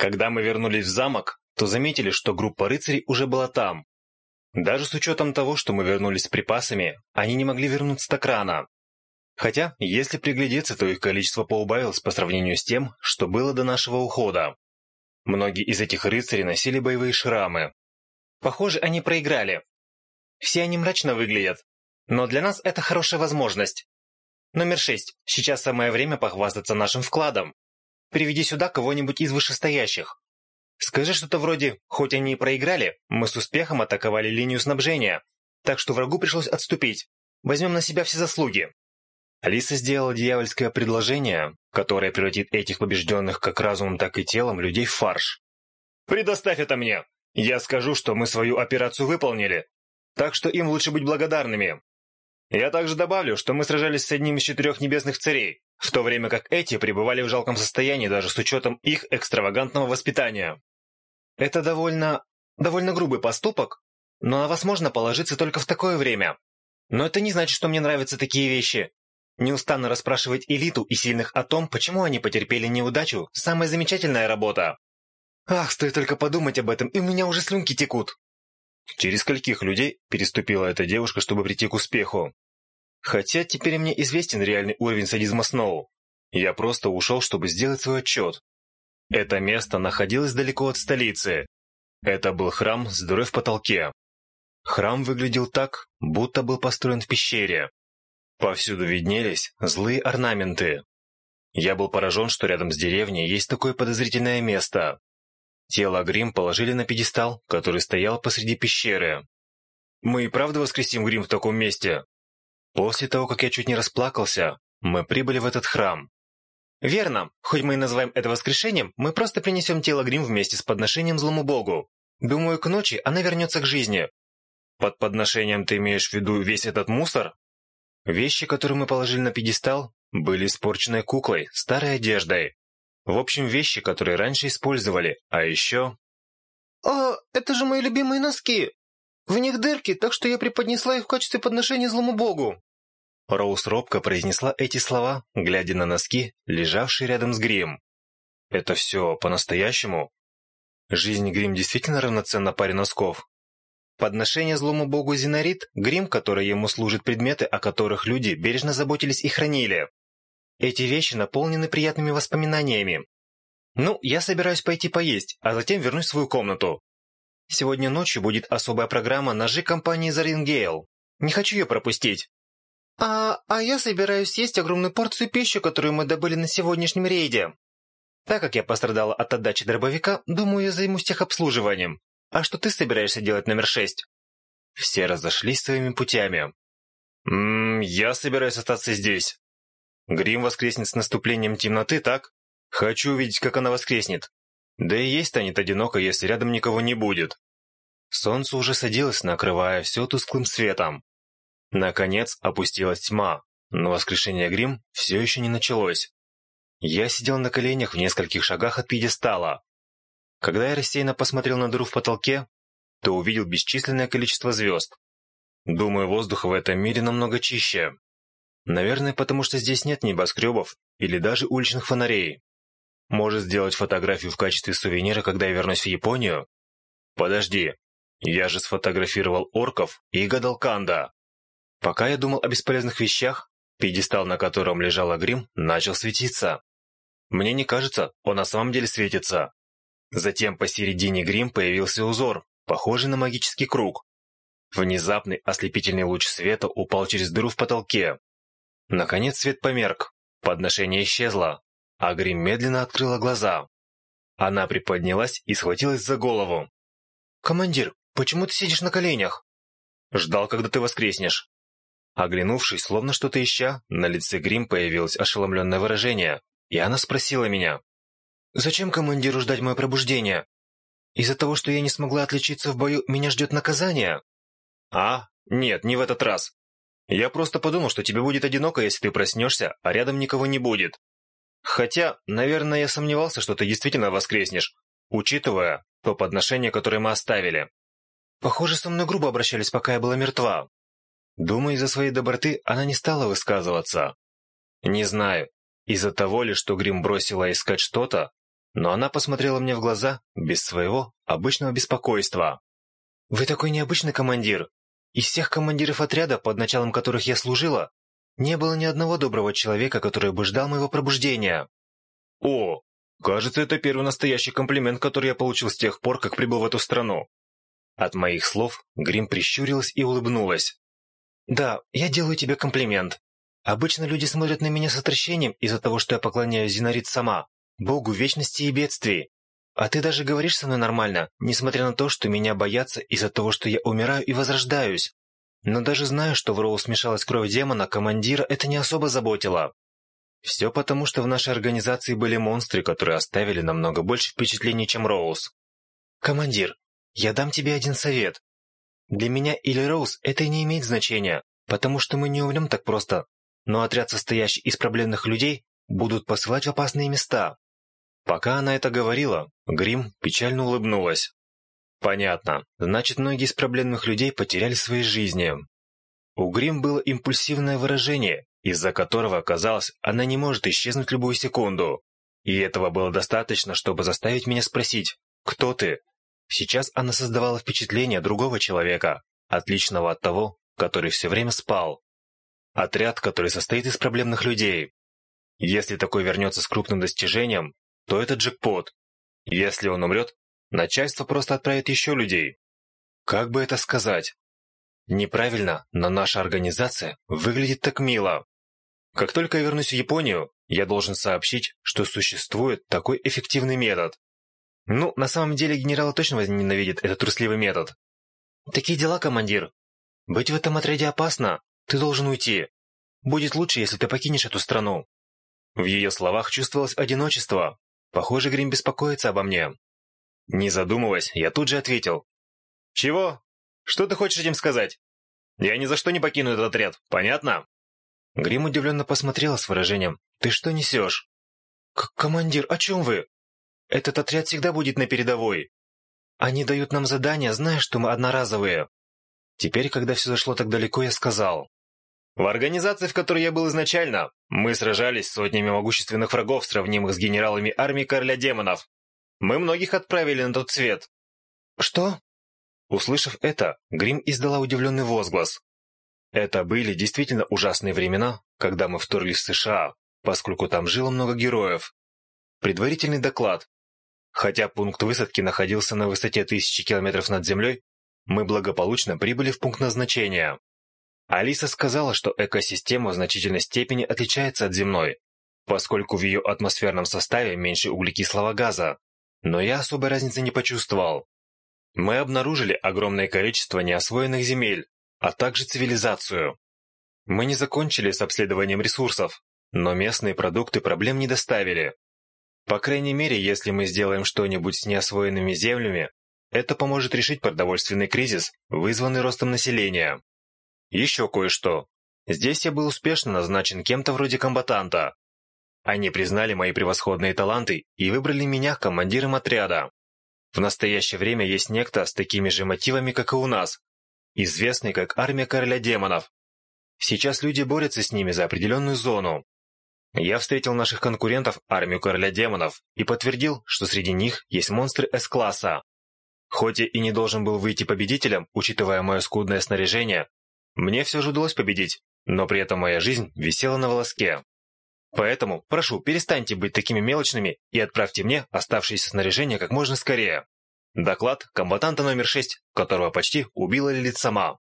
Когда мы вернулись в замок, то заметили, что группа рыцарей уже была там. Даже с учетом того, что мы вернулись с припасами, они не могли вернуться так рано. Хотя, если приглядеться, то их количество поубавилось по сравнению с тем, что было до нашего ухода. Многие из этих рыцарей носили боевые шрамы. Похоже, они проиграли. Все они мрачно выглядят. Но для нас это хорошая возможность. Номер шесть. Сейчас самое время похвастаться нашим вкладом приведи сюда кого-нибудь из вышестоящих. Скажи что-то вроде «Хоть они и проиграли, мы с успехом атаковали линию снабжения, так что врагу пришлось отступить. Возьмем на себя все заслуги». Алиса сделала дьявольское предложение, которое превратит этих побежденных как разумом, так и телом людей в фарш. «Предоставь это мне! Я скажу, что мы свою операцию выполнили, так что им лучше быть благодарными. Я также добавлю, что мы сражались с одним из четырех небесных царей, в то время как эти пребывали в жалком состоянии даже с учетом их экстравагантного воспитания. Это довольно... довольно грубый поступок, но на вас можно положиться только в такое время. Но это не значит, что мне нравятся такие вещи. Неустанно расспрашивать элиту и сильных о том, почему они потерпели неудачу – самая замечательная работа. Ах, стоит только подумать об этом, и у меня уже слюнки текут. Через скольких людей переступила эта девушка, чтобы прийти к успеху? Хотя теперь мне известен реальный уровень садизма Сноу. Я просто ушел, чтобы сделать свой отчет. Это место находилось далеко от столицы. Это был храм с дырой в потолке. Храм выглядел так, будто был построен в пещере. Повсюду виднелись злые орнаменты. Я был поражен, что рядом с деревней есть такое подозрительное место. Тело Грим положили на пьедестал, который стоял посреди пещеры. «Мы и правда воскресим Грим в таком месте?» После того, как я чуть не расплакался, мы прибыли в этот храм. Верно, хоть мы и называем это воскрешением, мы просто принесем тело Грим вместе с подношением злому богу. Думаю, к ночи она вернется к жизни. Под подношением ты имеешь в виду весь этот мусор? Вещи, которые мы положили на пьедестал, были испорчены куклой, старой одеждой. В общем, вещи, которые раньше использовали, а еще... «А, это же мои любимые носки! В них дырки, так что я преподнесла их в качестве подношения злому богу». Роуз робко произнесла эти слова, глядя на носки, лежавшие рядом с Грим. «Это все по-настоящему?» Жизнь Грим действительно равноценна паре носков. Подношение злому богу Зинарит, Грим, который ему служит предметы, о которых люди бережно заботились и хранили. Эти вещи наполнены приятными воспоминаниями. Ну, я собираюсь пойти поесть, а затем вернусь в свою комнату. Сегодня ночью будет особая программа «Ножи» компании «Зарингейл». Не хочу ее пропустить. А, а я собираюсь съесть огромную порцию пищи, которую мы добыли на сегодняшнем рейде. Так как я пострадала от отдачи дробовика, думаю, я займусь техобслуживанием. А что ты собираешься делать номер шесть? Все разошлись своими путями. «Ммм, я собираюсь остаться здесь. Грим воскреснет с наступлением темноты, так? Хочу увидеть, как она воскреснет. Да и есть станет одиноко, если рядом никого не будет. Солнце уже садилось, накрывая все тусклым светом. Наконец опустилась тьма, но воскрешение грим все еще не началось. Я сидел на коленях в нескольких шагах от пьедестала. Когда я рассеянно посмотрел на дыру в потолке, то увидел бесчисленное количество звезд. Думаю, воздух в этом мире намного чище. Наверное, потому что здесь нет небоскребов или даже уличных фонарей может сделать фотографию в качестве сувенира, когда я вернусь в Японию? Подожди, я же сфотографировал орков и гадалканда. Пока я думал о бесполезных вещах, пьедестал, на котором лежала грим, начал светиться. Мне не кажется, он на самом деле светится. Затем посередине грим появился узор, похожий на магический круг. Внезапный ослепительный луч света упал через дыру в потолке. Наконец свет померк, подношение исчезло, Агрим медленно открыла глаза. Она приподнялась и схватилась за голову. «Командир, почему ты сидишь на коленях?» «Ждал, когда ты воскреснешь». Оглянувшись, словно что-то ища, на лице Грим появилось ошеломленное выражение, и она спросила меня. «Зачем командиру ждать мое пробуждение? Из-за того, что я не смогла отличиться в бою, меня ждет наказание?» «А? Нет, не в этот раз. Я просто подумал, что тебе будет одиноко, если ты проснешься, а рядом никого не будет. Хотя, наверное, я сомневался, что ты действительно воскреснешь, учитывая то подношение, которое мы оставили. Похоже, со мной грубо обращались, пока я была мертва. Думаю, из-за своей доброты она не стала высказываться. Не знаю, из-за того ли, что Грим бросила искать что-то, но она посмотрела мне в глаза без своего обычного беспокойства. «Вы такой необычный командир. Из всех командиров отряда, под началом которых я служила, не было ни одного доброго человека, который бы ждал моего пробуждения. О, кажется, это первый настоящий комплимент, который я получил с тех пор, как прибыл в эту страну. От моих слов Грим прищурилась и улыбнулась. Да, я делаю тебе комплимент. Обычно люди смотрят на меня с отвращением из-за того, что я поклоняюсь Зинарит сама, богу вечности и бедствий. А ты даже говоришь со мной нормально, несмотря на то, что меня боятся из-за того, что я умираю и возрождаюсь. Но даже зная, что в Роу смешалась кровь демона, командира это не особо заботило. Все потому, что в нашей организации были монстры, которые оставили намного больше впечатлений, чем Роуз. «Командир, я дам тебе один совет. Для меня или Роуз это не имеет значения, потому что мы не умрем так просто. Но отряд, состоящий из проблемных людей, будут посылать в опасные места». Пока она это говорила, Грим печально улыбнулась. Понятно. Значит, многие из проблемных людей потеряли свои жизни. У Грим было импульсивное выражение, из-за которого казалось, она не может исчезнуть любую секунду. И этого было достаточно, чтобы заставить меня спросить «Кто ты?». Сейчас она создавала впечатление другого человека, отличного от того, который все время спал. Отряд, который состоит из проблемных людей. Если такой вернется с крупным достижением, то это джекпот. Если он умрет, Начальство просто отправит еще людей. Как бы это сказать? Неправильно, но наша организация выглядит так мило. Как только я вернусь в Японию, я должен сообщить, что существует такой эффективный метод. Ну, на самом деле генералы точно возненавидит этот трусливый метод. Такие дела, командир. Быть в этом отряде опасно. Ты должен уйти. Будет лучше, если ты покинешь эту страну. В ее словах чувствовалось одиночество. Похоже, Грим беспокоится обо мне. Не задумываясь, я тут же ответил. «Чего? Что ты хочешь этим сказать? Я ни за что не покину этот отряд, понятно?» Грим удивленно посмотрела с выражением. «Ты что несешь?» К «Командир, о чем вы? Этот отряд всегда будет на передовой. Они дают нам задания, зная, что мы одноразовые». Теперь, когда все зашло так далеко, я сказал. «В организации, в которой я был изначально, мы сражались с сотнями могущественных врагов, сравнимых с генералами армии короля демонов. Мы многих отправили на тот свет». «Что?» Услышав это, Грим издала удивленный возглас. Это были действительно ужасные времена, когда мы вторглись в США, поскольку там жило много героев. Предварительный доклад. Хотя пункт высадки находился на высоте тысячи километров над землей, мы благополучно прибыли в пункт назначения. Алиса сказала, что экосистема в значительной степени отличается от земной, поскольку в ее атмосферном составе меньше углекислого газа, но я особой разницы не почувствовал. Мы обнаружили огромное количество неосвоенных земель, а также цивилизацию. Мы не закончили с обследованием ресурсов, но местные продукты проблем не доставили. По крайней мере, если мы сделаем что-нибудь с неосвоенными землями, это поможет решить продовольственный кризис, вызванный ростом населения. Еще кое-что. Здесь я был успешно назначен кем-то вроде комбатанта. Они признали мои превосходные таланты и выбрали меня командиром отряда. В настоящее время есть некто с такими же мотивами, как и у нас, известный как армия короля демонов. Сейчас люди борются с ними за определенную зону. Я встретил наших конкурентов, армию короля демонов, и подтвердил, что среди них есть монстры С-класса. Хоть я и не должен был выйти победителем, учитывая мое скудное снаряжение, мне все же удалось победить, но при этом моя жизнь висела на волоске. Поэтому прошу, перестаньте быть такими мелочными и отправьте мне оставшееся снаряжение как можно скорее. Доклад комбатанта номер 6, которого почти убила Лилит сама.